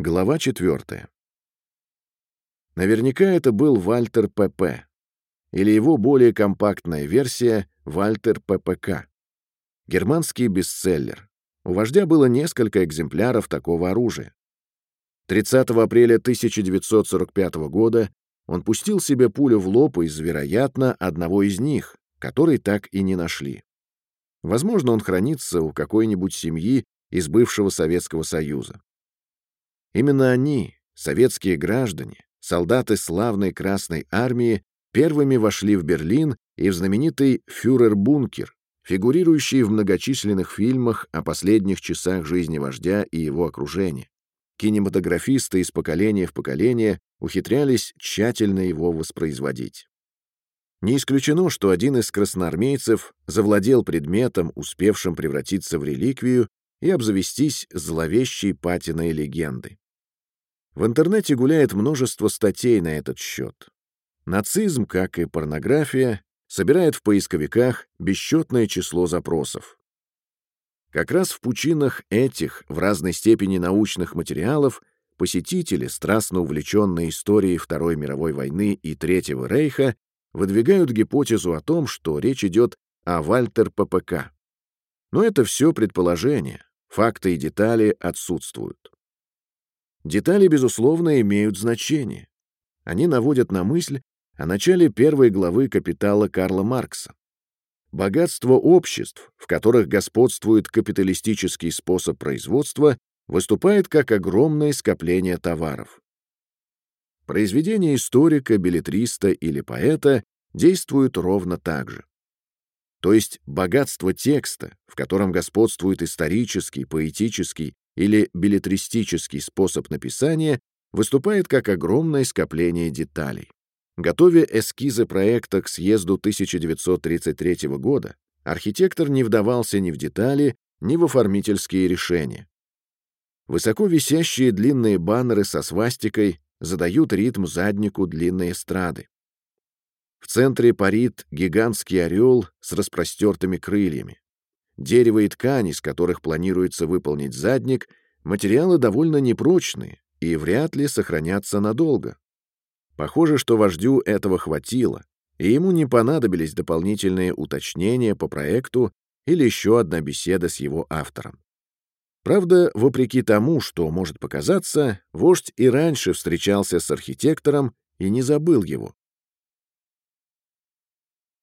Глава 4. Наверняка это был Вальтер ПП, или его более компактная версия Вальтер ППК. Германский бестселлер. У вождя было несколько экземпляров такого оружия. 30 апреля 1945 года он пустил себе пулю в лоб из, вероятно, одного из них, который так и не нашли. Возможно, он хранится у какой-нибудь семьи из бывшего Советского Союза. Именно они, советские граждане, солдаты славной Красной Армии, первыми вошли в Берлин и в знаменитый фюрер-бункер, фигурирующий в многочисленных фильмах о последних часах жизни вождя и его окружения. Кинематографисты из поколения в поколение ухитрялись тщательно его воспроизводить. Не исключено, что один из красноармейцев завладел предметом, успевшим превратиться в реликвию и обзавестись зловещей патиной легенды. В интернете гуляет множество статей на этот счет. Нацизм, как и порнография, собирает в поисковиках бесчетное число запросов. Как раз в пучинах этих, в разной степени научных материалов, посетители, страстно увлеченные историей Второй мировой войны и Третьего рейха, выдвигают гипотезу о том, что речь идет о Вальтер ППК. Но это все предположение, факты и детали отсутствуют. Детали, безусловно, имеют значение. Они наводят на мысль о начале первой главы «Капитала» Карла Маркса. Богатство обществ, в которых господствует капиталистический способ производства, выступает как огромное скопление товаров. Произведение историка, билетриста или поэта действует ровно так же. То есть богатство текста, в котором господствует исторический, поэтический или билетристический способ написания, выступает как огромное скопление деталей. Готовя эскизы проекта к съезду 1933 года, архитектор не вдавался ни в детали, ни в оформительские решения. Высоко висящие длинные баннеры со свастикой задают ритм заднику длинной эстрады. В центре парит гигантский орел с распростертыми крыльями. Дерево и ткань, из которых планируется выполнить задник, материалы довольно непрочные и вряд ли сохранятся надолго. Похоже, что вождю этого хватило, и ему не понадобились дополнительные уточнения по проекту или еще одна беседа с его автором. Правда, вопреки тому, что может показаться, вождь и раньше встречался с архитектором и не забыл его.